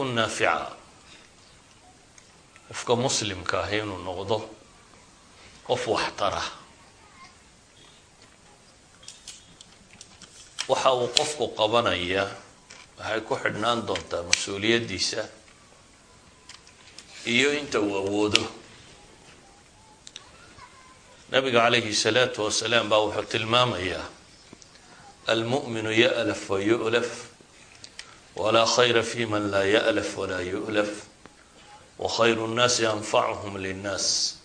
ku naafica qofka muslimka ahi inuu noqdo qof waxtara waxa uu qofku qabanaya waxay ku xidhnaan doontaa mas'uuliyaddiisa iyo inta uu awoodo nabiga calayhi salaatu wasalaam baa wuxuu tilmaamayaa almu'minu ya'laf wa yu'laf walaa khayra fi man laa ya'laf walaa yu'laf wa khayru nnaasi anfacuhum linnaas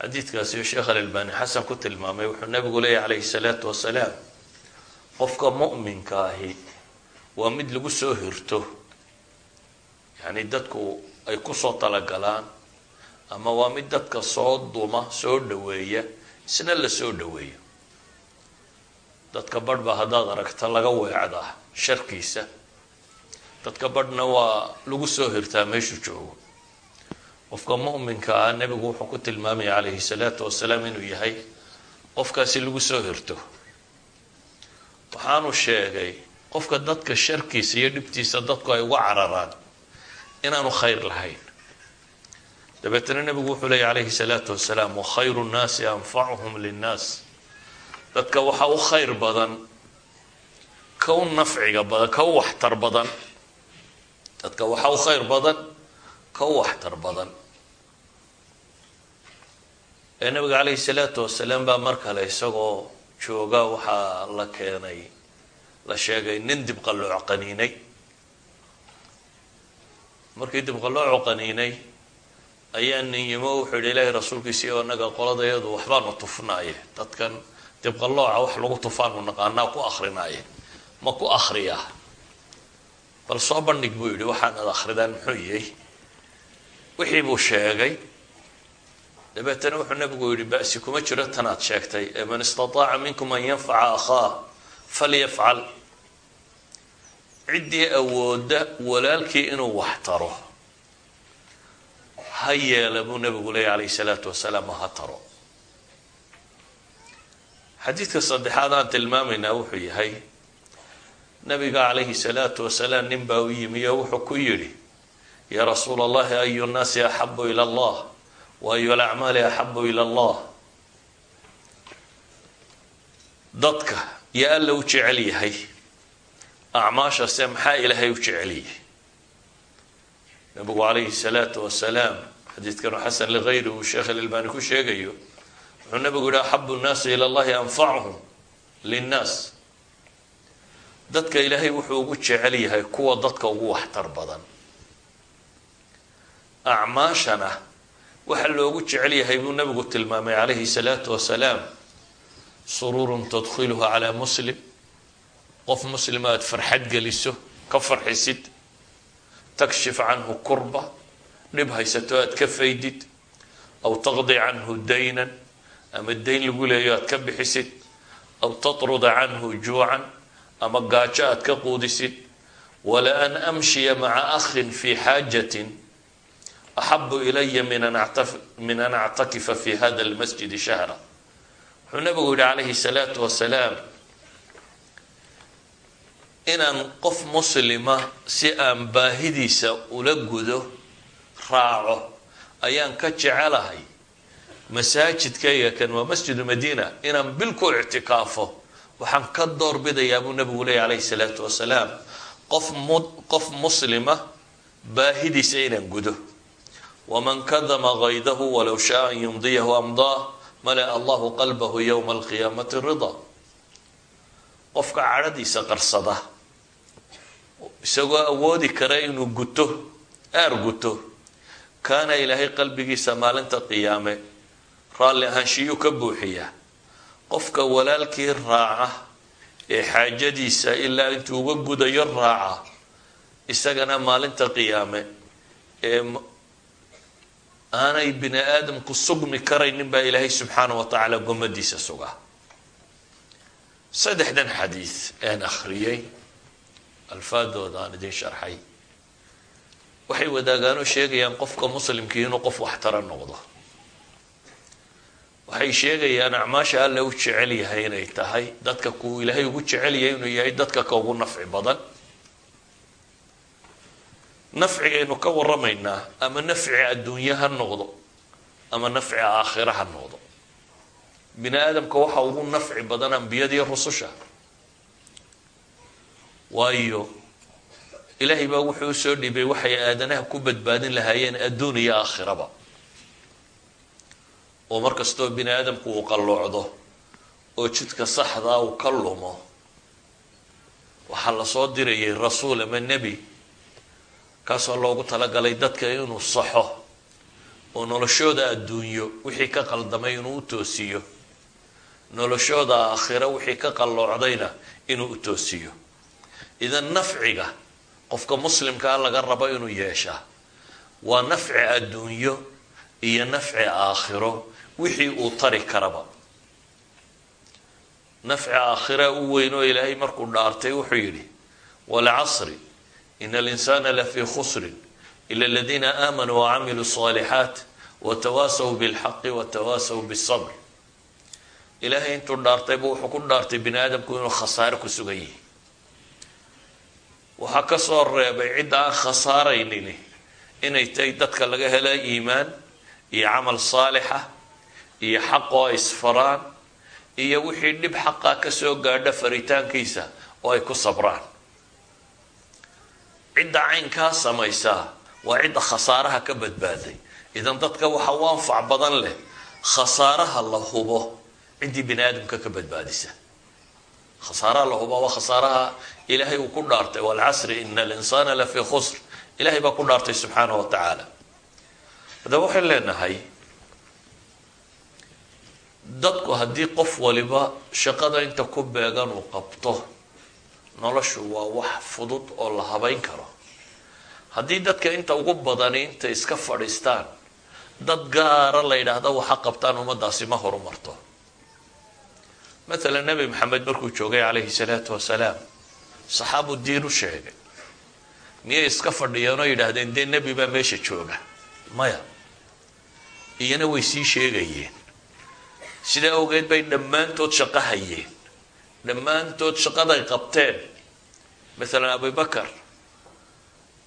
xadiidkaasi sheekh alalbani xasan ku tilmaamay wuxuu nabigu leeyahy calayhi salaatu wasalaam qofka mu'minka ahi waa mid lagu soo hirto yacni dadku ay ku soo talagalaan ama waa mid dadka soo duma soo dhaweeya isna la soo dhaweeyo dadka badh ba haddaad aragta laga weecdaa sharkiisa dadka badhna waa lagu soo hirtaa meeshuu joogo. Qofka mu'minka ah nebigu wuxuu ku tilmaamaya calayhi salaatu wasalaam inuu yahay qofkaasi lagu soo hirto. Waxaanu sheegay qofka dadka sharkiisa iyo dhibtiisa dadku ay uga cararaan inaanu khayr lahayn. Dabeetana nebigu wuxuu leeyay calayhi salaatu wasalaam wakhayru nnaasi anfacuhum linnaas. Dadka waxa u khayr badan u nafciga badan u waxtar badan. Dadka waxa u khayr badan u waxtar badan. Ee nabiga calayhi salaatu wasalaam baa mar kale isagoo jooga waxaa la keenay la sheegay nin dibqallooc qaniinay. Markii dibqalloocu qaniinay ayaa nin yimo wuxuu yidhi ilaahay rasuulkiisii oo naga qoladayadu waxbaanu tufnaaye. Dadkan dibqallooca wax lagu tufaanu naqaanaa ku akrinaaye ma ku akriyaa bal soo bandhig buu yidhi waxaanad akridaan muxuu yahay wixii buu sheegay. Dabeetana wuxuu nabigu yidhi ba'si kuma jiro tanaad sheegtay. Ee man istataaca minkum an yanfaca akhaa falyafcal ciddii awooda walaalkii inuu wax taro. Ha yeela buu nabigu leeyay calayhi salaatu wasalaam ha taro. Xadiidka saddexaad aan tilmaamaynaa wuxuu yahay nabiga calayhi salaatu wasalaam nin baa u yimi oo wuxuu ku yidhi yaa rasuula allahi ayu nnaasi axabu ila allah? Wa ayu alacmaali axabu ila allah? Dadka yaa alla u jecel yahay. Acmaashase maxaa ilaahay u jecel yahay? Nabigu calayhi salaatu wasalaam xadiidkanu xasan ligayri uu sheekh alalbani ku sheegayo wuxuu nabigu yihi axabu nnaasi ila allahi anfacuhum linnaas dadka ilaahay wuxuu ugu jecel yahay kuwa dadka ugu waxtar badan. Acmaashana waxa loogu jecel yahay buu nabigu tilmaamay calayhi salaatu wasalaam sururun tadkhiluhu calaa muslim. Qof muslima aada farxad geliso ka farxisid takshif canhu kurba dhib haysato aada ka faydid aw taqdi canhu daynan ama dayn lagu leeyo aada ka bixisid aw tatruda canhu juucan ama gaajo aada ka quudisid. Wala an amshiya maca akhin fi xaajatin. Axabu ilaya min an actakifa fi hada lmasjidi shahra. Wuxuu nabigu yihi calayhi salaatu wasalaam inaan qof muslima si aan baahidiisa ula gudo raaco ayaan ka jecelahay masaajidkayga kan waa masjidu madiina inaan bil ku ictikaafo waxaan ka doorbidayaa buu nabigu leeyay calayhi salaatu wasalaam qof mu qof muslima baahidiisa inaan gudo. Waman kadama kaydahu walow shaa an yumdiyahu amdaa malaa allahu qalbahu yowma alqiyaamati ridaa qofka cadhadiisa qarsada isagoo awoodi kara inuu guto aar guto kaana ilaahay qalbigiisa maalinta qiyaame. Raalli ahaanshiyuu ka buuxiyaa qofka walaalkii raaca ee xaajadiisa ilaa intuu uga gudayo raaca isagana maalinta qiyaame ee aanay bini aadamku sugmi karaynin baa ilaahay subxaana wa tacaala gomadiisa sugaa saddexdan xadiid een akhriyey alfaadooda aan idin sharxay. Waxay wadaagaanoo sheegayaan qofka muslimkii inuu qof waxtara noqdo waxay sheegayaan acmaasha alla u jecel yahay inay tahay. Dadka kuu ilaahay ugu jecel yahay inuu yahay dadka ka ugu nafci badan. Nafcigaynu ka waramaynaa ama nafci adduunye ha noqdo ama nafci aakhira ha noqdo. Bini aadamka waxa ugu nafci badan ambiyadiiyo rususha. Waayo ilaahay baa wuxuu u soo dhibay waxay aadanaha ku badbaadin lahaayeen adduun iyo aakhiraba oo mar bini aadamku uu qalloocdo oo jidka saxdaa uu ka lumo waxaa la soo dirayay rasuul ama nebi kaasoo loogu talagalay dadka inuu saxo oo noloshooda adduunyo wixii ka qaldamay inuu u toosiyo noloshooda aakhiro wixii ka qalloocdayna inuu u toosiyo. Idan nafciga qofka muslimkaa laga rabo inuu yeeshaa waa nafci adduunyo iyo nafci aakhiro wixii uu tari karaba. Nafci aakhira u weyn ilaahay markuu dhaartay wuxuu yidhi walcasri in alinsaana lafii khusrin ila aladiina aamanuu wacamiluu saalixaat watawaasaw bilxaqi watawaasaw bisabr ilaahay intuu dhaartayba wuxuu ku dhaartay bini aadamku inuu khasaare ku sugan yihi waxaa ka soo reebay cidda aan khasaaraynini inay tahay dadka laga hela iimaan iyo camal saalixa iyo xaqoo isfaraan iyo wixii dhib xaqaa ka soo gaadha faritaankiisa oo ay ku sabraan. Cidda caynkaa samaysaa waa cidda khasaaraha ka badbaaday. Idan dadka waxa u anfac badan leh khasaaraha la hubo ciddii bini aadamka ka badbaadisa. Khasaaraha la huba waa khasaaraha ilaahay uu ku dhaartay walcasri ina alinsaana lafii khusr. Ilahay baa ku dhaartay subxaanahu wa tacaala haddaba waxayn leenahay dadku haddii qof waliba shaqada inta ku beegan uu qabto noloshu waa wax fudud oo la habayn karo. Haddii dadka inta ugu badani intay iska fadhiistaan dad gaara la yidhaahda waxa qabtaan ummadaasi ma horumarto. Mathalan nebi maxamed markuu joogay calayhi salaatu wasalaam saxaabu diin u sheegay miyay iska fadhiyeen oo yidhaahdeen dee nebi baa meesha jooga? Maya. Iyana way sii sheegayeen sidaa awgeed bay dhammaantood shaqo hayeen dhammaantood shaqaday qabteen. Maalan abubakar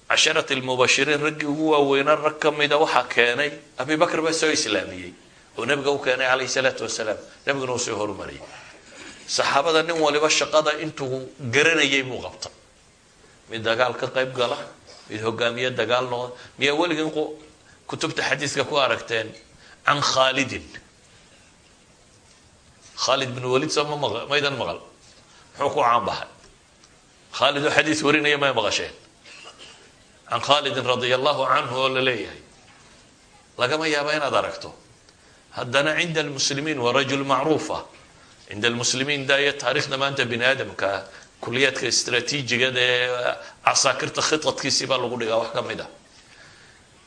casharat lmubashiriin raggii ugu waaweynaa rag ka mida waxaa keenay abibakar baa soo islaamiyey oo nabiga u keenay calayhi salaatu wasalaam. Nabiguna uu soo horumariyay saxaabada nin waliba shaqada intuu garanayay buu qabtay. Mid dagaal ka qayb gala mid hogaamiye dagaal noqda miyaa weligin kutubta xadiiska ku aragteen can khaalidin khaalid bin walid soo maydan maqal muxuu ku caanbaxay khaalid oo xadiis warinaya may maqasheen? Can khaalidin radia allahu canhu oo la lagama yaaba inaad aragto haddana cinda almuslimiin waa rajul macruufa. Cinda almuslimiin daayo taariikhda maanta bini aadamka istraatiijigada ee casaakirta khitadkiisii baa lagu dhigaa wax ka mid a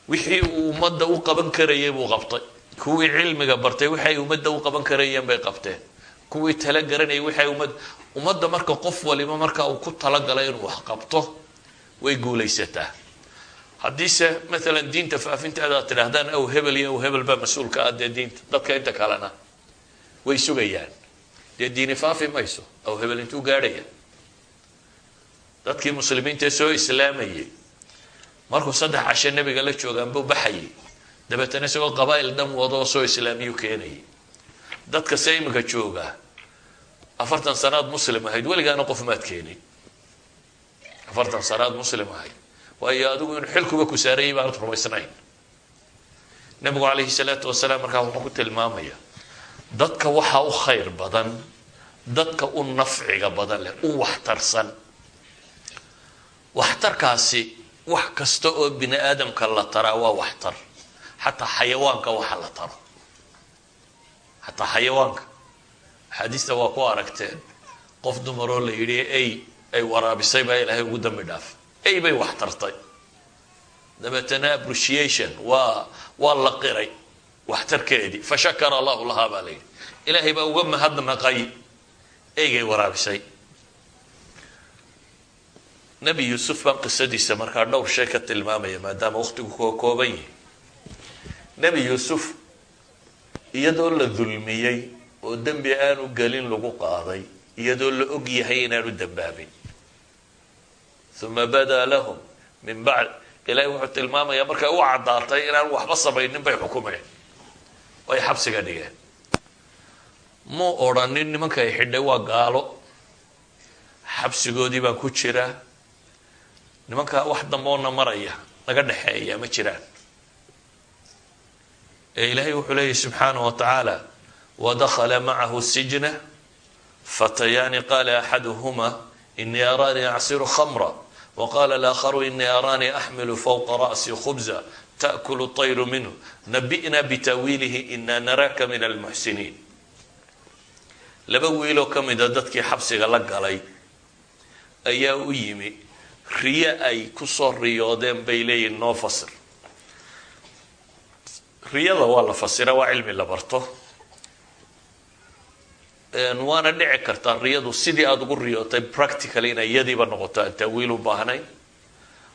wixii uu ummadda u qaban karayay buu qabtay kuwii cilmiga bartay waxay ummadda u qaban karayeen bay qabteen. Kuwii tala garanayay waxay ummad ummadda marka qof waliba marka uu ku talagalay inuu wax qabto way guulaysataa. Haddiise maalan diinta faafinteeda aad tidhaahdaan aw hebel iyo aw hebel baa mas'uulka ah dee diinta dadka inta kalena way sugayaan. Dee diini faafi mayso aw hebel intuu gaadhaya. Dadkii muslimiintaee soo islaamayay markuu saddex cashe nabiga la joogaanbuu baxayay dabeetana isagoo qabaa'il dhan wado oo soo islaamiyu keenayay. Dadka se iminka jooga afartan sanaad muslim ahayd weligaana qof maad keenin afartan sanaad muslim ahayd. Waayo adigu inuu xilkuba ku saarayay baanad rumaysnayn. Nabigu calayhi salaatu wasalaam markaa wuxuu ku tilmaamaya dadka waxaa u khayr badan dadka u nafciga badan leh u waxtarsan. Waxtarkaasi wax kasta oo bini aadamka la taraa waa waxtar xataa xayawaanka waxa la taro. Xataa xayawaanka axaadiista waa ku aragteen. Qof dumaroo la yidhi ay ay waraabisay baa ilaahay ugu dambi dhaaf. Ay bay wax tartay. Dabeetana appreciation waa waa la qiray. Waxtarkeedii fa shakara allahu lahaa baa la yidhi. Ilaahay baa uga mahadnaqay eygay waraabisay. Nebi yuusuf baan qisadiisa markaa dhowr shay ka tilmaamaya maadaama waqtigu koo kooban yihi nebi yuusuf iyadoo la dulmiyey oo dembi aanu gelin lagu qaaday iyadoo la og yahay inaanu dembaabin uma badaa lahum min bacd ilahay wuxuu tilmaamayaa markay u caddaatay inaan waxba samaynin bay xukumeen ay xabsiga dhigeen. Mu odhanin nimanka ay xidhay waa gaalo. Xabsigoodii baa ku jira. Nimankaa wax damboona maraya naga dhexeeya ma jiraan ilaahay wuxuu leeyahy subxaanaه wa tacaala wadakla macahu sijna fatayaani qala axaduhuma inii araanii acsiru khamra waqala alaakharu inii araanii axmilu fawqa ra'si khubza taأkulu طayru minhu nabi'na bitawiilihi ina naraka min almuxsiniin laba wiiloo ka mida dadkii xabsiga la galay ayaa u yimi riyo ay kusoo riyoodeen bay leeyihin noo fasir riyada waa la fasira waa cilmi la barto. Waana dhici kartaa riyadu sidii aada ugu riyootay practical inay iyadiiba noqoto aan ta'wiil u baahnayn.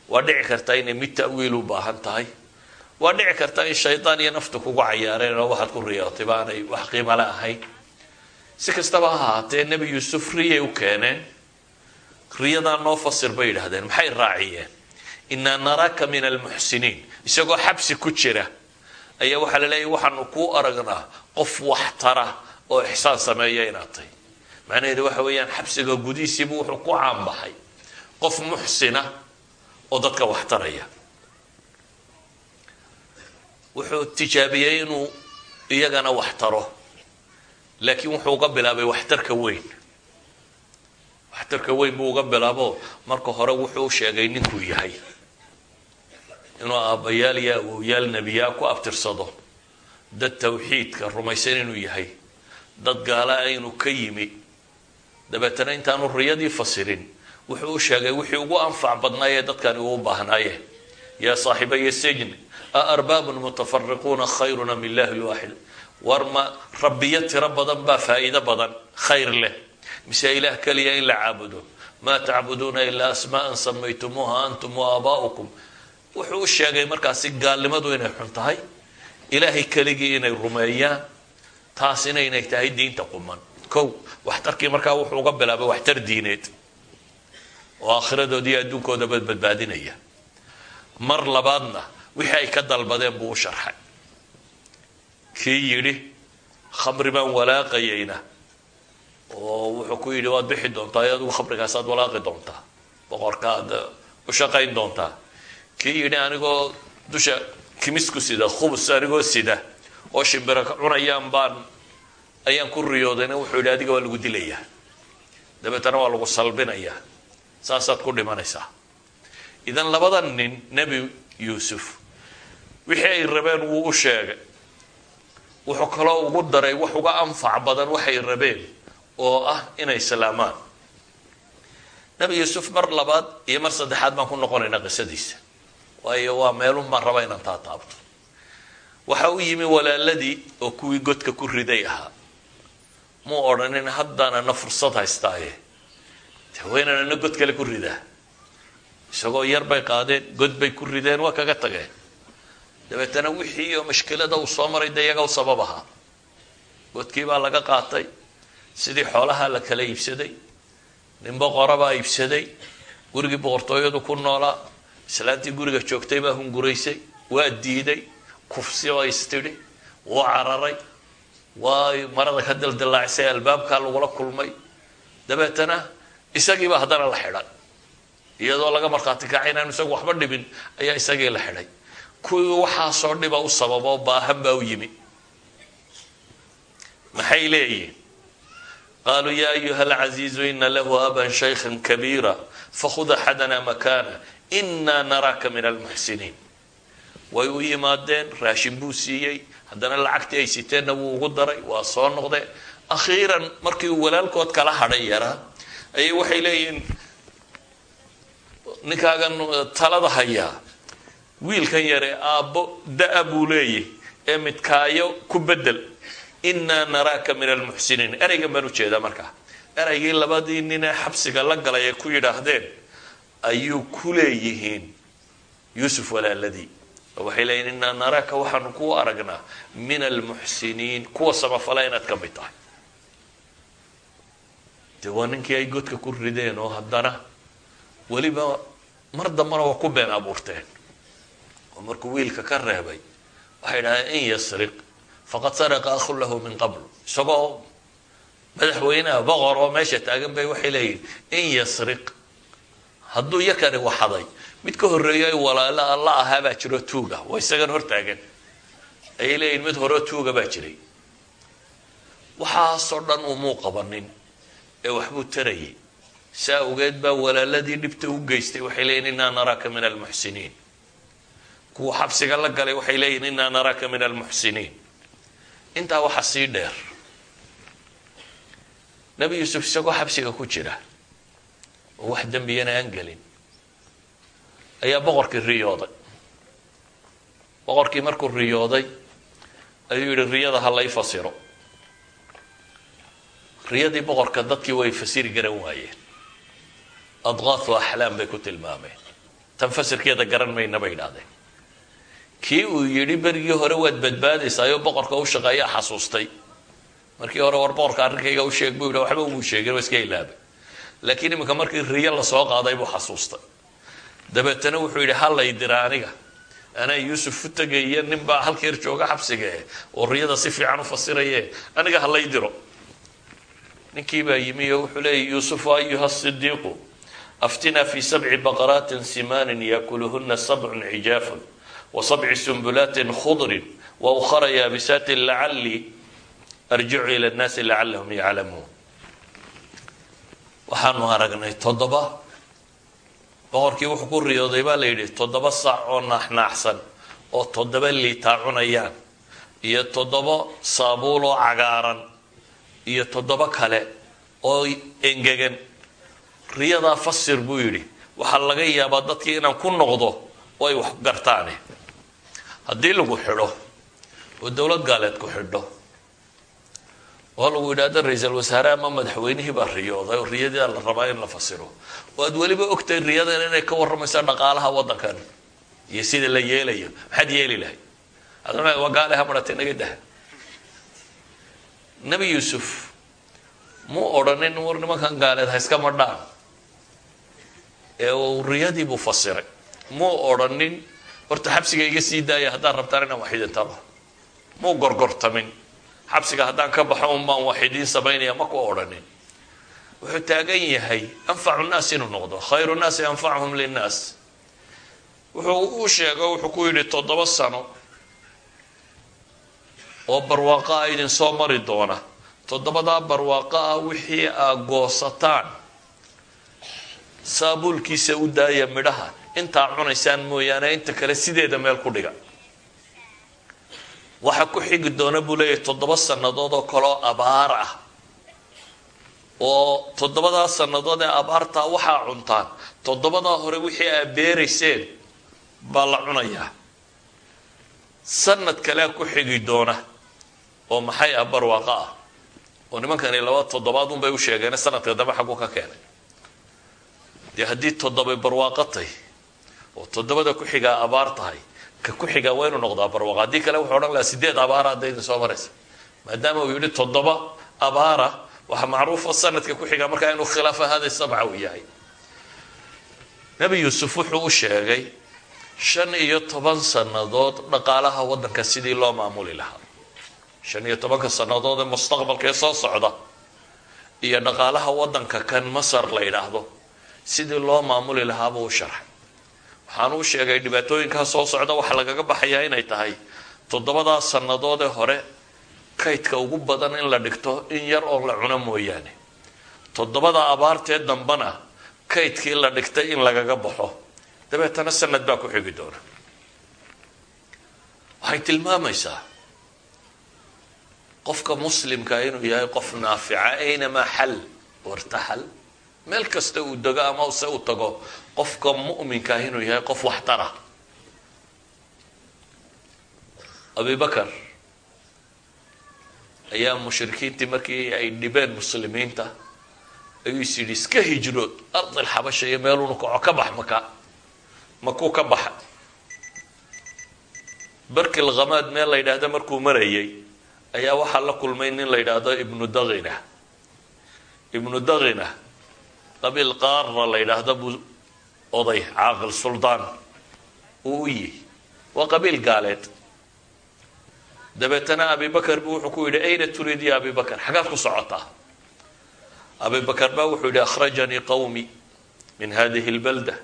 Waa dhici kartaa inay mid ta'wiil u baahan tahay. Waa dhici kartaa in shaydaan iyo nafta kugu cayaareen oo waxaad ku riyootay ba aanay wax qiimale ahayn. Si kastaba ha ahaatee nebi yuusuf riyay u keeneen riyadaa noo fasir bay yidhahdeen maxay raaciyeen? Inaa naraaka min almuxsiniin isagoo xabsi ku jira ayaa waxaa la leeyahy waxaanu kuu aragnaa qof waxtara oo ixsaan sameeya inaad tahay. Macnaheedu waxa weeyaan xabsiga gudihiisiibu wuxuu ku caanbaxay. Qof muxsina oo dadka waxtaraya wuxuu tijaabiyey inuu iyagana waxtaro laakiin wuxuu uga bilaabay waxtarka weyn. Waxtarka weyn buu uga bilaabo marka hore wuxuu sheegay ninkuu yahay inuu aabbayaal iyo awowyaal nebiyaa ku abtirsado dad tawxiidka rumaysan inuu yahay dad gaala inuu ka yimi. Dabeetana intaanu riyadii fasirin wuxuu u sheegay wixii ugu anfac badnaayee dadkani uu baahnaayeen yaa saaxibaya sijn a arbaabun mutafariquuna khayruna min ilahi lwaaxid. War ma rabbiyo tiro badan baa faa'iido badan khayr leh. Mise ilaah keliya in la caabudo? Maa tacbuduuna ilaa asmaa'an samaytumuuha antum wa aabaa'ukum wuxuu u sheegay markaasi gaalnimadu inay xun tahay ilaahay keligii inay rumeeyaan taasina inay tahay diinta quman. Kow waxtarkii markaa wuxuu uga bilaabay waxtar diineed oo aakhiradoodii iyo adduunkoodaba badbaadinaya. Mar labaadna wixii ay ka dalbadeen buu u sharxay. Kii yidhi khamri baan walaaqayayna oo wuxuu ku yidhi waad bixi doontaa adigu khamrigaasaad walaaqi doontaa boqorkaad u shaqayn doontaa kii yidhi anigoo dusha kimisku sida. Khubus anigoo sida oo shimbiro ka cunayaan baan ayaan ku riyoodayna wuxuu yidhi adiga waa lagu dilayaa dabeetana waa lagu salbinayaa saasaad ku dhimanaysaa idan labada nin nebi yuusuf wixii ay rabeen wuu u sheegay wuxuu kaloo ugu daray wax uga anfac badan waxay rabeen oo ah inay salaamaan nebi yuusuf mar labaad iyo mar saddexaad baan ku noqonaynaa qisadiisa waayo waa meelun baan rabaa inaan taa taabto. Waxa u yimi walaaladii oo kuwii godka ku riday ahaa. Muu odhanin haddaanana fursad haystaaye haweenanana god kale ku ridaa. Isagoo yar bay qaadeen god bay ku rideen waa kaga tageen dabeetana wixii oo mashkilada uu soo maray dee iyaga u sabab ahaa. Godkii baa laga qaatay sidii xoolaha la kala iibsaday nin boqora baa iibsaday gurigii boqortooyadu ku noolaa islaantii guriga joogtay baa hunguraysay waa diiday kufsi oo istidhi wuu cararay waa marada ka dildillaacsay albaabkaa lagula kulmay. Dabeetana isagiiba haddana la xidhay iyadoo laga markhaati kacay inaanu isagu waxba dhibin ayaa isagii la xidhay. Kuwii waxaasoo dhiba u sababoo baahan baa u yimi. Maxay leeyihiin qaaluu ya ayuha alcaziizu ina lahu aban shaykhan kabiira fakhud axadana makana inaa naraaka min almuxsiniin way u yimaadeen raashin buu siiyey. Haddana lacagtii ay siteenna wuu ugu daray waa soo noqdeen. Akhiiran markii uu walaalkood kala hadhay yaraa ayay waxay leeyihiin ninkaagan talada hayaa wiilkan yare aabbo da'a buu leeyahy ee midkaayo ku bedel inaa naraaka min almuxsiniin ereygan baan u jeedaa markaa ereygii labadii ninee xabsiga la galay ay ku yidhaahdeen ayuu ku leeyihiin yuusuf walaaladii. Oo waxay leeyihiin inaa naraaka waxaanu ku aragnaa min almuxsiniin kuwa samafala inaad ka mid tahay. Dee waa ninkii ay godka ku rideen oo haddana weliba mar dambana waa ku been abuurteen. Oo markuu wiilka ka reebay waxay dhahdeen in yasriq faqad saraqa akhun lahu min qabl. Isagoo madaxweyneha boqor oo meesha taagan bay waxay leeyihiin in yasriq hadduu yakani waxaday mid ka horreeyo ay walaalo la ahaa baa jiro tuuga. Waa isagan hortaagan. Ayay leeyihiin mid horeo tuuga baa jiray. Waxaasoo dhan umuu qabanin ee waxbuu tarayay. Saa awgeed baa walaaladii dhibta u geystay waxay leeyihiin innaa naraaka min almuxsiniin. Kuwa xabsiga la galay waxay leeyihiin innaa naraaka min almuxsiniin. Intaa waxaa sii dheer nebi yuusuf isagoo xabsiga ku jira oo wax dembiyana aan gelin. Ayaa boqorkii riyooday. Boqorkii markuu riyooday ayuu yidhi riyada ha lay fasiro. Riyadii boqorka dadkii way fasiri garan waayeen. Adqaathu axlaam bay ku tilmaameen. Tan fasirkeeda garan mayna bay idhahdeen kii uu yidhi berigii hore waad badbaadaysaayoo boqorka u shaqeeyaa xasuustay. Markii hore war boqorka arrinkayga u sheeg buu yidhi waxba umuu sheegin waa iska ilaabay laakiin iminka markii riyo la soo qaaday buu xasuustay. Dabeetana wuxuu yidhi ha lay dira aniga. Anaa yuusuf u tegaya nin baa halkeer jooga xabsiga eh oo riyada si fiican u fasiraye. Aniga ha lay diro. Ninkii baa yimi wuxuu leeyay yuusufu ayuha sidiiqu aftinaa fi sabci baqaraatin simaanin yaakuluhuna sabcun cijaafun wa sabci sumbulaatin khudrin wa ukhara yaabisaatin lacallii arjicu ila nnaasi lacallahum yaclamuun waxaanu aragnay toddoba boqorkii wuxuu ku riyooday baa la yidhi toddoba sac oo naaxnaaxsan oo toddoba liitaa cunayaan iyo toddoba saabuul oo cagaaran iyo toddoba kale oo engegan. Riyadaa fasir buu yidhi waxaa laga yaabaa dadkii inaan ku noqdo oo ay wax gartaane. Haddii lagu xidho oo dowlad gaaleed ku xidho oo lagu yidhaahdo ra'iisal wasaare ama madaxweynihii baa riyooday oo riyadaa la rabaa in la fasiro. Oo aad weliba ogtahay riyadan inay ka warramayso dhaqaalaha waddankan iyo sida la yeelayo. Maxaad yeeli lahay adna waa gaale ha maratay naga daha. Nebi yuusuf muu odhanin war nimankan gaaleed ha iska madhaan. Ee uu riyadii buu fasiray. Muu odhanin horta xabsiga iga sii daaya haddaad rabtaan inaan wax idin talo. Muu gorgortamin xabsiga haddaan ka baxo un baan wax idiin samaynaya ma ku odhanin wuxuu taagan yahay anfacu nnaas inuu noqdo khayru nnaasi anfacuhum linnaas. Wuxuu u sheego wuxuu ku yidhi toddoba sano oo barwaaqo ah idin soo mari doona. Toddobadaa barwaaqo ah wixii aa goosataan saabuulkiisa u daaya midhaha. Intaa cunaysaan mooyaane inta kale sideeda meel ku dhiga waxa ku xigi doona buu leeyahay toddoba sannadood oo kaleoo abaar ah. Oo toddobadaa sannadood ee abaartaa waxaa cuntaan toddobadaa hore wixii aa beerayseen baa la cunayaa sanad kalea ku xigi doona oo maxay ah barwaaqo ah. Oo nimankani laba toddobaad unbay u sheegeen sanadka dambe xaggu ka keenay. Dee haddii toddobay barwaaqo tahy oo toddobada ku xigaa abaar tahay ka ku xigaa waa inuu noqdaa barwaaqo. Haddii kale wuxuu odhan lahaa sideed abaara hadda soo maraysa maadaama uu yidhi toddoba abaara waxaa macruufa sanadka ku xigaa markaa inuu khilaafa hada sabca uu yahay. Nebi yuusuf wuxuu u sheegay shan iyo toban sannadood dhaqaalaha waddanka sidii loo maamuli lahaa. Shan iyo tobanka sannadood ee mustaqbalka ee soo socda iyo dhaqaalaha waddanka kan masar la yidhaahdo sidii loo maamuli lahaabuu u sharxay waxaanu u sheegay dhibaatooyinkaa soo socda waxaa lagaga baxayaa inay tahay. Toddobadaa sannadood ee hore kaydka ugu badan in la dhigto in yar oo la cuno mooyaane. Toddobada abaartee dambana kaydkii la dhigtay in lagaga baxo. Dabeetana sanad baa ku xigi doona. Waxay tilmaamaysaa qofka muslimka inuu yahay qof naafica aynamaa xal wartaxal meel kasta uu dego ama se uu tago qofka mu'minkaah inuu yahay qof waxtara abibakar ayaa mushrikiintii markii ay dhibeen muslimiinta ayuu is yidhi iska hijrood ardil xabasha iyo meelunu kaco ka bax maka makuu ka baxa. Barkil khamaad meel la yidhaahdo markuu marayay ayaa waxaa la kulmay nin la yidhaahdo ibnu dakhina ibnu dakhina qabiil qaarna la yidhaahdo buu oday caaqil suldaan. Uu u yihi waa qabiil gaaleed. Dabeetana abibakar buu wuxuu ku yidhi ayna turiid ya abibakar xagaad ku socotaa abibakar baa wuxuu yidhi akhrajanii qawmi min hadihi اlbalda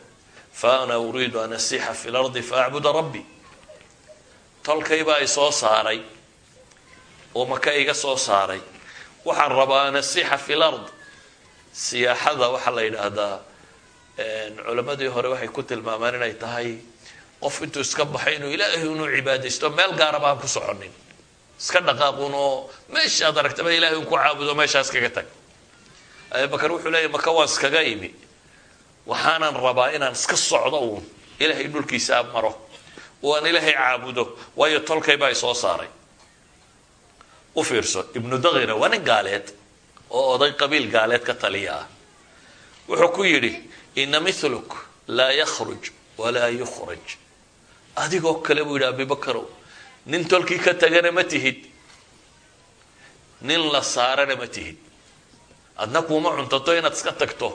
faana uriidu an asixa fi lardi faacbuda rabbi. Tolkay baa i soo saaray oo maka iga soo saaray. Waxaan rabaa an asixa fi lard siyaaxada waxaa la yidhaahdaa culammadii hore waxay ku tilmaamaan inay tahay qof intuu iska baxay inuu ilaahay unu cibaadaysto meel gaaraba aan ku soconin. Iska dhaqaaqun oo meeshaad aragtaba ilahay un ku caabudo meeshaas kaga tag. Abubakar wuxuu leeyahy maka waan iskaga imi waxaanan rabaa inaan iska socdo uun. Ilaahay dhulkiisa maro. Oo aan ilaahay caabudo waayo tolkay baa i soo saaray. U fiirso ibnu daqina waa nin gaaleed oo oday qabiil gaaleed ka taliya. Wuxuu ku yidhi ina miluk laa yakhruj walaa yukhraj adigoo kale buu yidhi abibakarow nin tolkii ka tagana ma tihid. Nin la saarana ma tihid. Adna kuuma cuntato inaad iska tagto.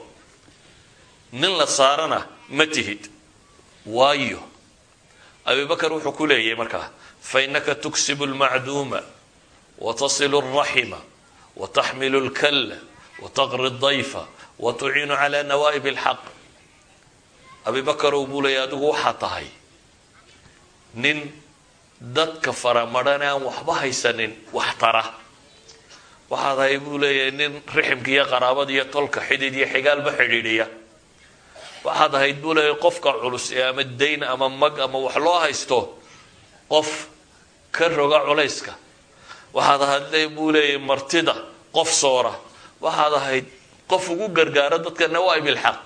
Nin la saarana ma tihid. Waayo. Abibakar wuxuu ku leeyahay markaa fainaka tuksibu lmacduuma watasilu alraxima wataxmilu lkalla wataqri dayfa watuciinu calaa nawaa'ib alxaq abibakarow buu leeyahy adigu waxaa tahay nin dadka faramadhan aan waxba haysanin wax tara waxaa tahay buu leeyahay nin riximka iyo qaraabada iyo tolka xidid iyo xigaalba xidhiidhiya waxaad ahayd buu leeyahay qofka culus ee ama dayn ama mag ama wax loo haysto qof ka roga culayska waxaad ahayd buu martida qof soora. Waxaad ahayd qof ugu gargaara dadka nawaaib ilxaq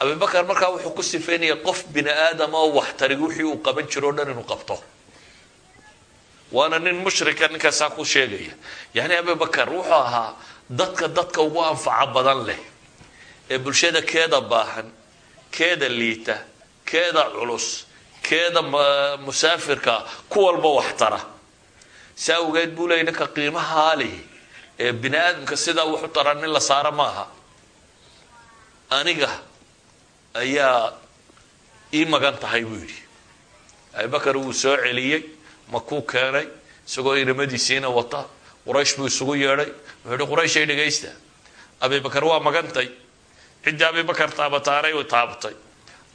abibakar markaa wuxuu ku sifeynaya qof bini aadama oo waxtarig wixii uu qaban jiro o inuu qabto. Waana nin mushrika ninkaasaa ku sheegaya. Yani abibakar wuxuu ahaa dadka dadka ugu anfaca badan leh ee bulshada keeda baahan keeda liita keeda culus keeda musaafirka ku walba waxtara saa awgeed buu leeyay ninka qiimahaa lihi ee bini aadamka sidaa wuxu taraa nin la saara maaha. Aniga ayaa ii magan tahay buu yidhi. Abibakar wuu soo celiyey makuu keenay isagoo inamadiisiina wata. Quraysh buu isugu yeedhay. Wuxuu yihi qurayshay dhegaysta. Abibakar waa magantay. Ciddii abibakar taabataaray u taabatay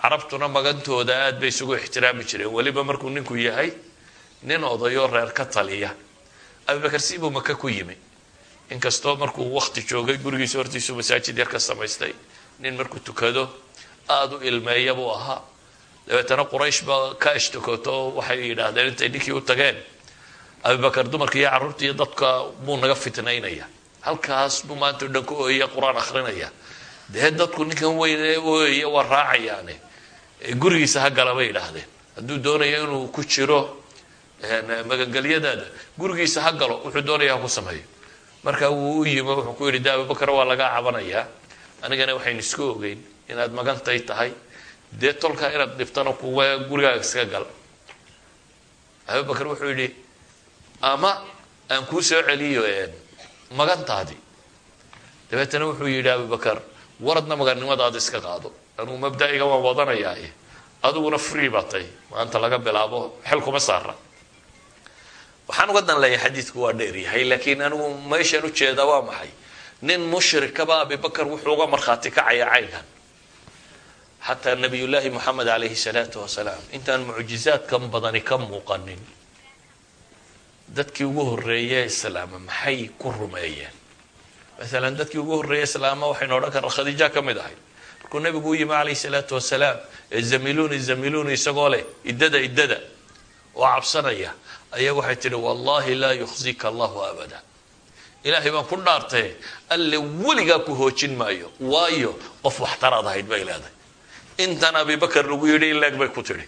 carabtuna magantooda aad bay isugu ixtiraami jireen. Weliba markuu ninku yahay nin odayoo reer ka taliya abibakar si buu maka ku yimi. Inkastoo markuu wakti joogay gurigiisa hortiisu masaajid yar ka samaystay nin markuu tukado aada u ilmeeya buu ahaa. Dabeetana quraysh baa ka ashtakoto waxay yidhaahdeen intay ninkii u tageen. Abibakar dumarka iyo carruurta iyo dadka buu naga fitnaynaya. Halkaas buu maanta o dhan ku ooyaya qur'aan akrinaya dee dadku ninkan weyn ooyaya waa raacayaane gurigiisa ha gala bay yidhaahdeen. Hadduu doonayo inuu ku jiro magangelyadaada gurigiisa ha galo wuxuu doonaya ku sameeyo. Marka wuu u yimi wuxuu ku yidhi de abibakar waa lagaa cabanayaa. Anigana waxaynu isku ogeyn inaad magantay tahay. Dee tolkaa inaad dhiftana kuwa gurigaaga iska gal. Abibakar wuxuu yidhi ama aan kuu soo celiyo magantaadii dabeetana wuxuu yidhi abibakar waradna magannimadaada iska qaado. Anuu mabda'iga waan wadanayaaye adiguna free baa tay maanta laga bilaabo xel kuma saara waxaan uga dan leeyahay xadiidku waa dheer yahay laakiin anigu meeshaan u jeedaa waa maxay? Nin mushrikaba abibakar wuxuu uga markhaati kacaya caynkan xataa nabiyullaahi moxamed calayhi salaatu wasalaam intaan mucjizaadkan badani ka muuqanin dadkii ugu horreeye islaama maxay ku rumeeyeen? Maalan dadkii ugu horreeye islaama waxaynu odhan karna khadiija ka mid ahay. Markuu nabigu u yimi calayhi salaatu wasalaam ee zamiluni zamiluni isagoo leh iddada iddada oo cabsanaya ayaa waxay tidhi wallahi laa yukhzika allahu abada ilaahay baan ku dhaartay alle weligaa ku hoojin maayo waayo qof waxtaraad ahayd bay leedahay. Intan abibakar lagu yidhi in leeg bay ku tidhi.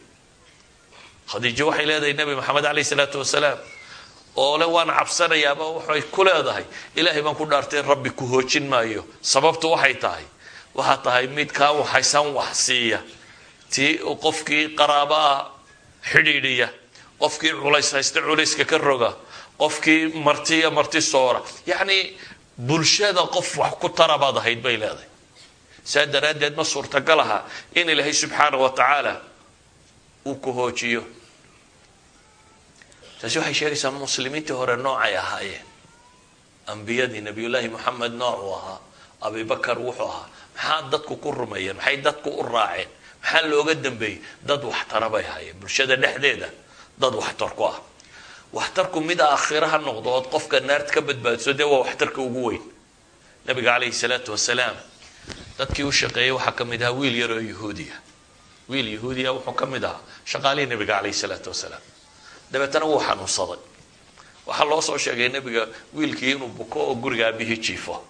Khadiijo waxay leedahay nebi maxamed calayh salaatu wasalaam oo le waan cabsanayaaba waxay ku leedahay ilaahay baan ku dhaartay rabbi ku hoojin maayo. Sababtu waxay tahay waxaa tahay mid kaa waxaysan wax siiya tii qofkii qaraaba ah xidhiidhiya qofkii culays haysta culayska ka roga. Qofkii martiya marti soora. Yacni bulshada qof wax ku tara baad ahayd bay leedahay. Saa daraaddeed ma suurtagal aha in ilaahay subxaana wa tacaala uu ku hoojiyo. Taasi waxay sheegaysaa muslimiintii hore noocay ahaayeen. Ambiyadii nabiyullaahi moxamed nooc uu ahaa abibakar wuxuu ahaa. Maxaa dadku ku rumeeyeen maxay dadku u raaceen? Maxaa looga dambeeyey? Dad waxtara bay ahaayeen bulshada dhexdeeda dad waxtar ku ah. Waxtarku mid aakhira ha noqdo ood qofka naarta ka badbaadiso dee waa waxtarka ugu weyn. Nabiga calayhi salaatu wasalaam dadkii u shaqeeyey waxaa ka mid ahaa wiil yar oo yahuudiya. Wiil yahuudiya wuxuu ka mid ahaa shaqaalihii nabiga calayhi salaatu wasalaam. Dabeetana wuu xanuunsaday. Waxaa loo soo sheegay nebiga wiilkii inuu buko oo guriga aabihii jiifo.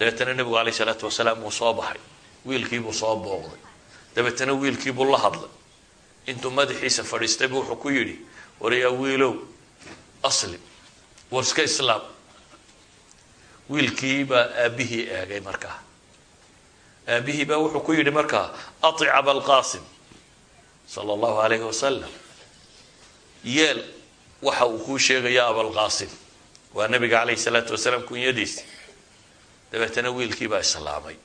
Dabeetana nebigu calayhi salaatu wasalaam wuu soo baxay. Wiilkiibuu soo booqday. Dabeetana wiilkiibuu la hadlay intuu madaxiisa fadhiistay buu wuxuu ku yidhi warayaa wiilow aslim war iska islaam. Wiilkii baa aabihii eegay markaa. Aabihii baa wuxuu ku yidhi markaa atic abalqaasim sala allahu alayhi wasalam yeel waxa uu kuu sheegaya abalqaasim waa nabiga calayhi salaatu wasalaam kunyadiisi dabeetana wiilkii baa islaamay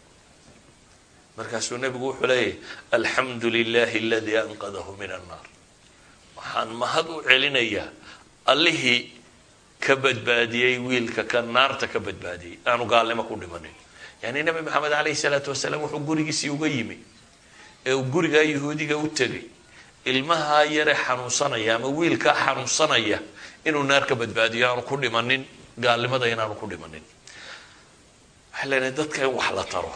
markaasuu nebigu wuxuu leeyahy alxamdu lilahi aladii anqadahu min annaar waxaan mahad u celinayaa allihii ka badbaadiyey wiilka ka naarta ka badbaadiyey. Aanu gaalnimo ku dhimanin. Yani nebi maxamed calayhi salaatu wasalaam wuxuu gurigiisii uga yimi ee uu gurigaa yahuudiga u tegay ilmahaa yare xanuunsanaya ama wiilkaa xanuunsanaya inuu naar ka badbaadiyo aanu ku dhimanin. Gaalnimada inaanu ku dhimanin. Waxay leenahay dadka in wax la taro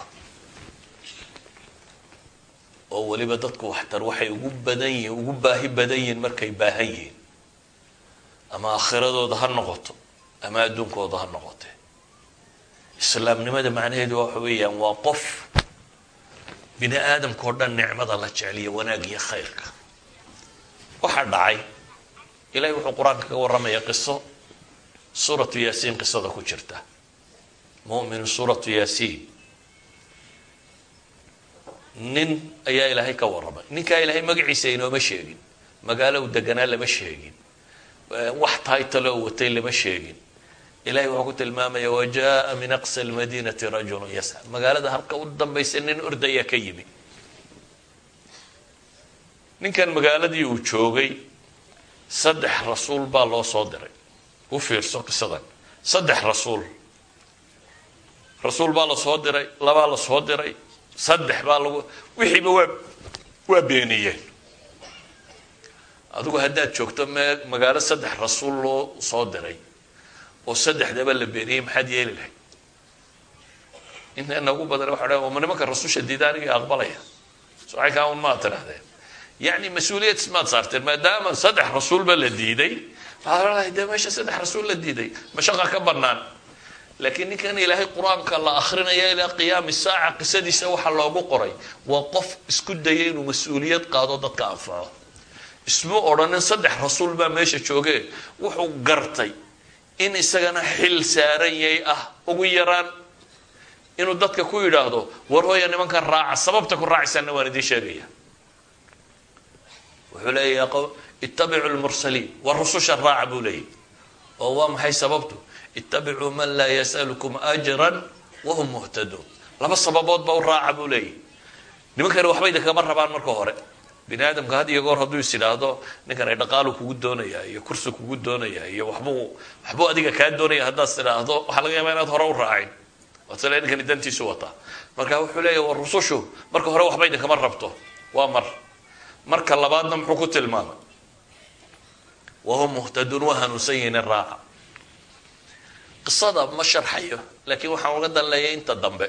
oo weliba dadku waxtar waxay ugu badan ugu baahi badan yihiin markay baahan yihiin. Ama aakhiradooda ha noqoto ama adduunkooda ha noqote. Islaamnimada macnaheedu waxa weeyaan waa qof bini aadamka dhan nicmada la jeceliya wanaag iyo khayrka. Waxaa dhacay ilahay wuxuu qur'aanka ka warramaya qiso suuratu yaasiin qisada ku jirta. Muminu suuratu yaasiin nin ayaa ilaahay ka warramay. Ninkaa ilaahay magaciisa inooma sheegin. Magaalo deganaa lama sheegin. Wax taytalo watay lama sheegin. Ilahay wuxuu ku tilmaamaya wajaءa min aqsa lmadinati rajulu yasca magaalada halka u dambaysa nin ordaya ka yimi. Ninkan magaaladii uu joogay saddex rasuul baa loo soo diray. U fiirso qisadan. Saddex rasuul. Rasuul baa la soo diray labaa la soo diray saddex baa lagu wixiiba waa waa beeniyeen adigu haddaad joogto mee magaalo saddex rasuul loo soo diray oo saddexdaba la beeniyey maxaad yeeli lahayd? Inteena ugu badan waxa dha ma nimanka rasuusha diida aniga aqbalaya socakaa un maad tirahdeen yacni mas'uuliyad ismaad saarteen maadaama saddex rasuulba la diiday waxaad odhanahay dee meesha saddex rasuul la diiday? Mashaqa ka banaan laakiin ninkan ilaahay qur'aanka la akrinaya ilaa qiyaami saaca qisadiisa waxaa loogu qoray waa qof isku daya inuu mas'uuliyad qaado dadka anfaco ismu odhanin saddex rasuul baa meesha jooge wuxuu gartay in isagana xil saaran yay ah ugu yaraan. Inuu dadka ku yidhaahdo war hooya nimankan raaca sababta ku raacaysaana waan idiin sheegaya. Wuxuu leeyahy ittabicu lmursaliin war rususha raaca buu leeyahy oo waa maxay sababtu ittabicuu man laa yasalukum ajran wahum muhtaduun laba sababood ba u raaca buu leeyahy nimankani waxba idinkama rabaan marka hore. Bini aadamka had iyo goor hadduu is idhaahdo ninkan ay dhaqaalu kugu doonaya iyo kursi kugu doonaya iyo waxbuu waxbuu adiga kaa doonaya haddaad tidhaahdo waxaa laga yaabaa inaad hore u raacin waad sile ninkani dantiisu wataa. Marka wuxuu leeyahy war rusushu marka hore waxba idinkama rabto. Waa mar. Marka labaadna muxuu ku tilmaamay? Wahum muhtaduun waa raaca qisada ma sharxayo laakiin waxaan uga dan leeyahay inta dambe.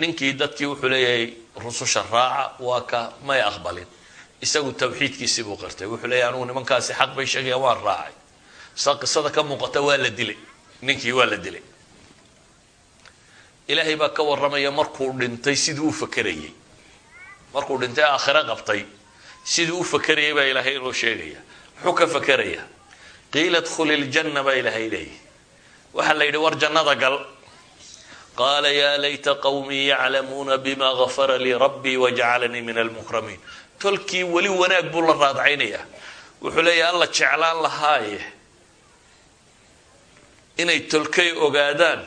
Ninkii dadkii wuxuu leeyahay rususha raaca waa ka may aqbalin. Isagu tawxiidkiisii buu qirtay wuxuu leeyahay anugu nimankaasi xaq bay sheegayaan waan raacay. Sa qisada ka muuqata waa la dilay. Ninkii waa la dilay. Ilaahay baa ka warramaya markuu dhintay siduu u fakerayay markuu dhintay aakhiro qabtay. Siduu u fakerayay baa ilaahay inoo sheegaya. Muxuu ka fakeraya qiila dkhuli ljanna baa ilaahay leeyahy waxaa la yidhi war jannada gal qaala yaa layta qawmii yaclamuuna bima gafara lii rabbii wajacalanii min almukramiin tolkii weli wanaag buu la raadcaynayaa wuxuu leeyahay alla jeclaan lahaaye inay tolkay ogaadaan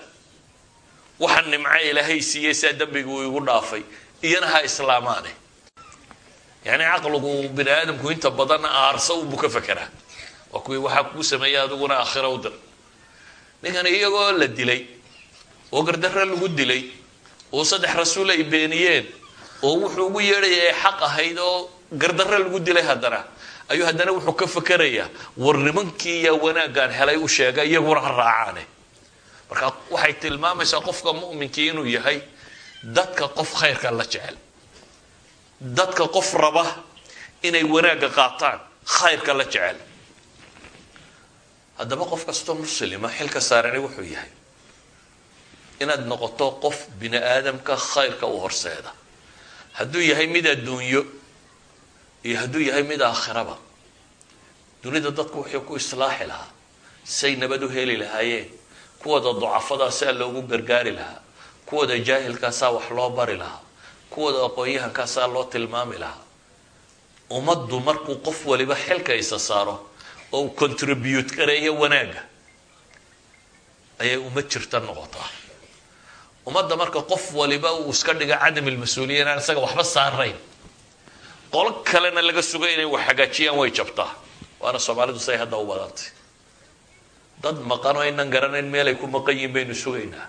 waxa nimco ilaahay siiyey saa dembiga uu igu dhaafay iyana ha islaamaane yani caqligu bini aadamku inta badan aarsa unbuu ka fekeraa waa kuwii waxaa kuu sameeyay adiguna aakhira u dir ninkan iyagoo la dilay oo gardarre lagu dilay oo saddex rasuul ay beeniyeen oo wuxuu ugu yeedhaya ay xaq ahayd oo gardarre lagu dilay haddana ayuu haddana wuxuu ka fekerayaa war nimankii yaa wanaaggaan helay u sheega iyaguna ha raacaane. Marka waxay tilmaamaysaa qofka mu'minkii inuu yahay dadka qof khayrka la jecel. Dadka qof raba inay wanaagga qaataan khayrka la jecel haddaba qof kastoo muslima xilka saarani wuxuu yahay. Inaad noqoto qof bini aadamka khayrka u horseeda. Hadduu yahay mid adduunyo iyo hadduu yahay mid aakhiraba dunida dadku wuxuu ku islaaxi lahaa. Say nabad u heli lahaayeen kuwooda ducafadaasaa loogu gargaari lahaa. Kuwooda jaahilkaasaa wax loo bari lahaa. Kuwooda aqoon-yahankaasaa loo tilmaami lahaa. Ummaddu markuu qof waliba xilka isa saaro oo uu contribute gareeyo wanaagga ayay ummad jirta noqotaa. Ummadda marka qof waliba uu iska dhiga cadam ilmas-uuliya inaan isaga waxba saarayn qolo kalena laga sugo inay wax hagaajiyaan way jabtaa. Waana soomaalidu say hadda u badantay dad maqan oo aynan garanayn meel ay ku maqan yihiin baynu sugaynaa.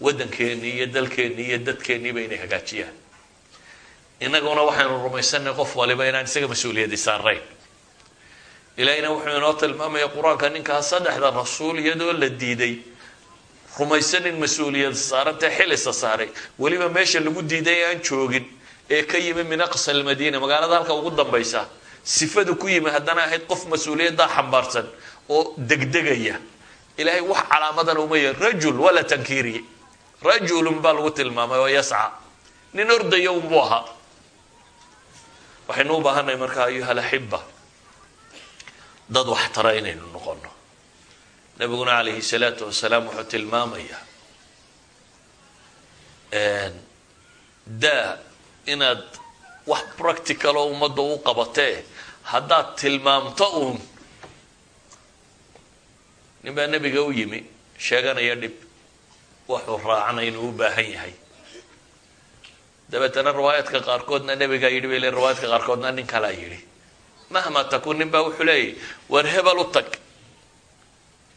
Waddankeennii iyo dalkeennii iyo dadkeenniiba inay hagaajiyaan. Innaguna waxaynu rumaysanay qof waliba inaan isaga mas'uuliyadi saarayn ilaahina wuxuu inoo tilmaamaya qur'aanka ninkaa saddexda rasuul iyadoo la diiday. Rumaysan in mas'uuliyad saarantee xil isa saaray. Weliba meesha lagu diiday aan joogin ee ka yimi min aqsa almadiina magaalada halka ugu dambaysa sifadu ku yimi haddana ahayd qof mas'uuliyaddaa xambaarsan oo degdegaya. Ilaahay wax calaamadana uma yahy rajul waa la tankiiriye rajulun baa lagu tilmaamay oo yasca. Nin ordaya unbuu ahaa. Waxaynu u baahanay markaa ayuha alaxiba dad wax tara inaynu noqono nabiguna calayhi salaatu wasalaam wuxuu tilmaamayaa daa inaad wax practical oo ummadda u qabatee haddaad tilmaamto uun nin baa nebiga u yimi sheeganaya dhib wuxuu raacnay inuu u baahan yahay. Dabeetana riwaayaadka qaarkoodna nebigaa yidhi bay le riwaayaadka qaarkoodna nin kalaa yidhi mahma takun nin baa wuxuu leeyahy war hebel u tag.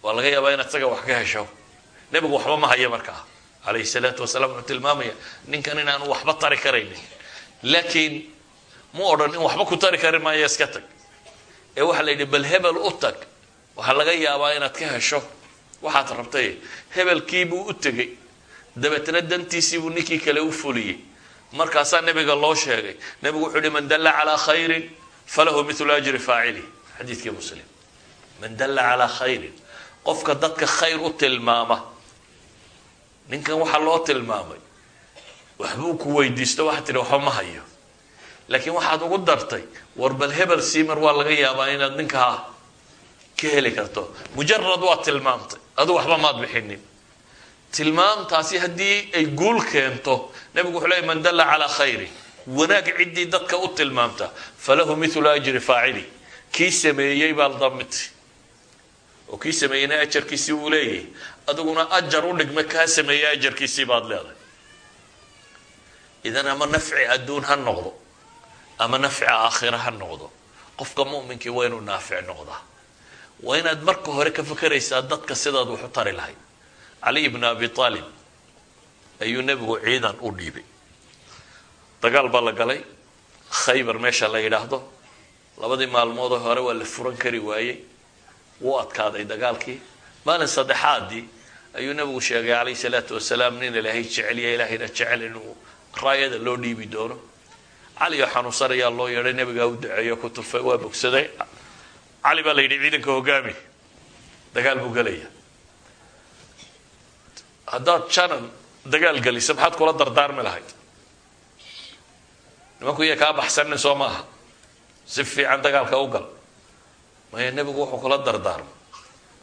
Waa laga yaabaa inaad isaga wax ka hesho. Nebigu waxba ma hayo markaa. Calayhi salaatu wasalaam wuxuu tilmaamaya ninkan inaanu waxba tari karaynin. Laakiin mu odhan in waxba ku tari karin maayo iska tag. Ee waxaa la yidhi bal hebel u tag. Waxaa laga yaabaa inaad ka hesho. Waxaad rabtay hebelkiibuu u tegey. Dabeetna dantiisiibuu ninkii kale u fuliyey. Markaasaa nebiga loo sheegay. Nebigu wuxuu yihi man dalla calaa khayrin falahu mithlu ajri faacili xadiidkii muslim. Man dalla calaa khayrin qofka dadka khayr u tilmaama ninkan waxaa loo tilmaamay waxbuu ku weydiisto waxaad tidhi waxba ma hayo. Laakiin waxaad ugu dartay war bal hebel siimar waa laga yaabaa inaad ninkaa ka heli karto. Mujarad waa tilmaamtay adu waxba maad bixinin. Tilmaamtaasi haddii ay guul keento nabigu wuxuu leey man dalla calaa khayri wanaag ciddii dadka u tilmaamta. Falahu mithlu ajri faacili. Kii sameeyey baa la mid oo kii sameeyeyna ajarkiisii uu leeyahay. Adiguna ajar u dhigma kaa sameeyey ajarkiisii baad leedahay. Idan ama nafci adduun ha noqdo ama nafci aakhira ha noqdo qofka mu'minkii waa inuu naafic noqdaa. Waa inaad marka hore ka fakeraysaa dadka sidaad wax u tari lahayd. Cali bn abi aalib ayuu nebigu ciidan u dhiibay dagaal baa la galay. Khaybar meesha la yidhaahdo. Labadii maalmoodoo hore waa la furan kari waayey. Wuu adkaaday dagaalkii. Maalin saddexaadii ayuu nebigu sheegay calayhi salaatu wasalaam nin ilaahay jecelya ilaahayna jecel inuu raayada loo dhiibi doono. Cali oo xanuunsan ayaa loo yeedhay nebigaa u duceeyo ku tufay waa bogsaday. Cali baa la yidhi ciidanka hogaami dagaal buu gelaya haddaad janan dagaal geliso maxaad kula dardaarmi lahayd nimanku iya kaa baxsanin soo maaha. Si fiican dagaalka u gal. Maya nebigu wuxuu kula dardaarmay.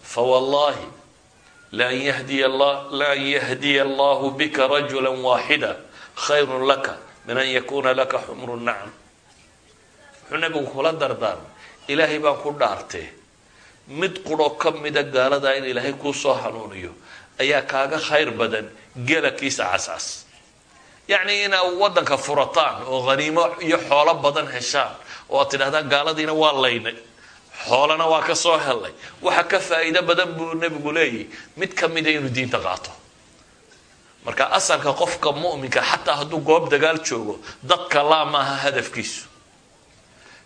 Fawallahi lan yahdiya la lan yahdiya allahu bika rajula waaxida khayru laka min an yakuna laka xumru nacam. Wuxuu nebigu kula dardaarmay. Ilaahay baan ku dhaartee mid qurho ka mida gaaladaa in ilaahay kuu soo hanuuniyo ayaa kaaga khayr badan gelakiisa cascas yacni inaa waddanka furataan oo haniimo iyo xoolo badan heshaan oo aad tidhahdaan gaaladiina waa laynay xoolana waa ka soo helnay. Waxa ka faa'iido badan buu nebigu leeyahy mid ka mida inuu diinta qaato. Marka asalka qofka mu'minka xataa hadduu goob dagaal joogo dadka laa maaha hadafkiisu.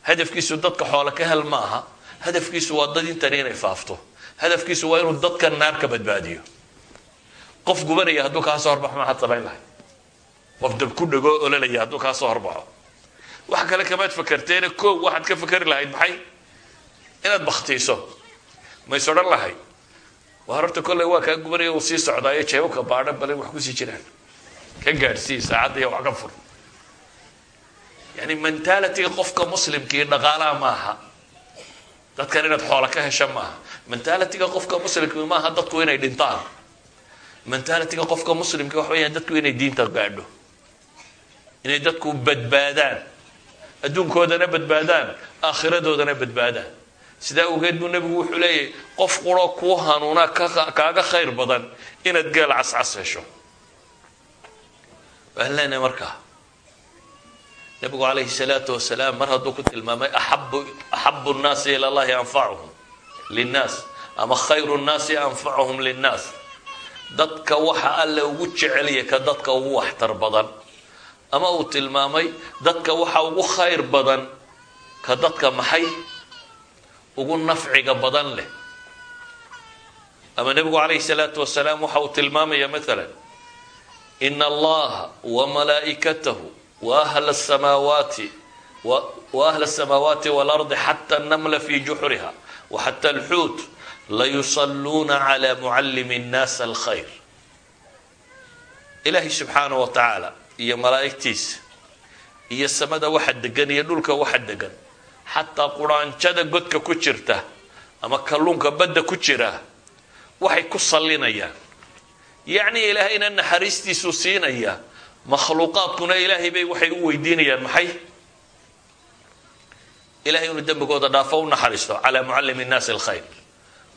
Hadafkiisu dadka xoolo ka hel ma aha hadafkiisu waa dad intani inay faafto. Hadafkiisu waa inuu dadka naar ka badbaadiyo. Qof gubanaya hadduu kaa soo horbaxo maxaad samayn lahay qof dab ku dhego ololaya hadduu kaa soo horbaxo. Wax kale kamaad fakerteene ko waxaad ka fakeri lahayd maxay? Inaad baktiiso mays odhan lahay waa horta waa kaa gubanaya uu sii socdaayo jeebabka baadho bale wax ku sii jiraan. Ka gaadhsii saacadda iyo wax ka fur. Yani mentalitiga qofka muslimkii dhaqaalaha maaha dadkan inaad xoola ka hesha maaha. Mentalitiga qofka muslimkii maaha dadku inay dhintaan. Mentalitiga qofka muslimka waxa dadku inay diinta gaadho inay dadku badbaadaan. Adduunkoodana badbaadaan aakhiradoodana badbaadaan. Sidaa awgeed buu nebigu wuxuu leeyahay qof quro kuu hanuuna kaaga khayr badan inaad geel cascas hesho. Waan leenahay markaa nebigu calayhi salaatu wasalaam mar hadduu ku tilmaamay axabu axabu nnaasi ila allahi anfacuhum linnaas ama khayru nnaasi anfacuhum linnaas. Dadka waxa alle ugu jecelya ka dadka ugu waxtar badan ama uu tilmaamay dadka waxa ugu khayr badan ka dadka maxay? Ugu nafciga badan leh. Ama nebigu calayhi salaatu wasalaam waxa uu tilmaamaya maalan ina allaha wamalaa'ikatahu waahla samaawaati waahla asamaawaati waalardi xata annamla fi juxriha waxata alxuut layusalluuna cala mucallimi nnaas alkhayr. Ilaahay subxaanahu wa tacaala iyo malaa'igtiisa iyo samada waxa degan iyo dhulka waxa degan xataa quraanjada godka ku jirta ama kalluunka badda ku jira waxay ku sallinayaan. Yacni ilaahayna naxariistiisuu siinaya makhluuqaadkuna ilaahay bay waxay u weydiinayaan maxay? Ilahay inuu dembigooda dhaafo u naxariisto calaa mucallimi nnaasi alkhayr.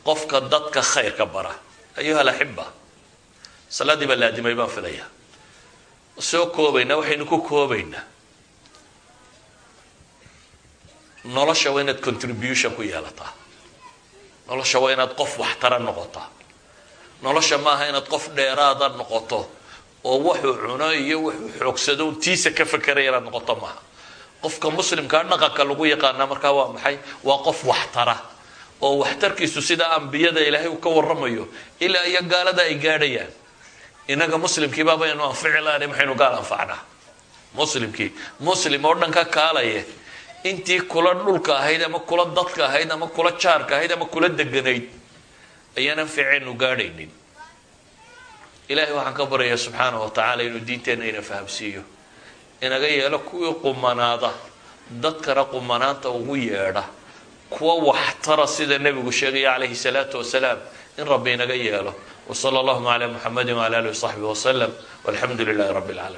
Qofka dadka khayrka bara ayuha alaxiba salaadii baa laadimay baan filaya soo koobaynaa waxaynu ku koobaynaa nolosha waa inaad contribution ku yeelataa. Nolosha waa inaad qof waxtara noqotaa. Nolosha maaha inaad qof dheeraada noqoto oo wuxuu cuno iyo wuxuu xoogsado tiisa ka fakeraya inaad noqoto maaha qofka muslimkaa dhaqanka lagu yaqaanaa markaa waa maxay? Waa qof waxtara oo waxtarkiisu sida ambiyada ilaahay uu ka waramayo ilaa iyo gaalada ay gaadhayaan inaga muslimkiiba baynu anfici laana maxaynu gaal anfacnaa muslimkii. Muslim oo dhan ka kaalaye intii kula dhulka ahayd ama kula dadka ahayd ama kula jaarka ahayd ama kula deganayd ayaan anficaynu gaadhaynin. Ilaahay waxaan ka baryayaa subxaana wa inuu diinteenna ina fahamsiiyo. Inaga yeelo kuwii qumanaada dadkana qumanaanta ugu yeedha kuwa waxtara sida nebigu sheegaya calayhi salaatu wasalaam in rabbi inaga yeelo wsala allahuma calaa muxamadi wala alihi wasaxbi wasalam walxamdu lilahi rabbi اlcaalamiin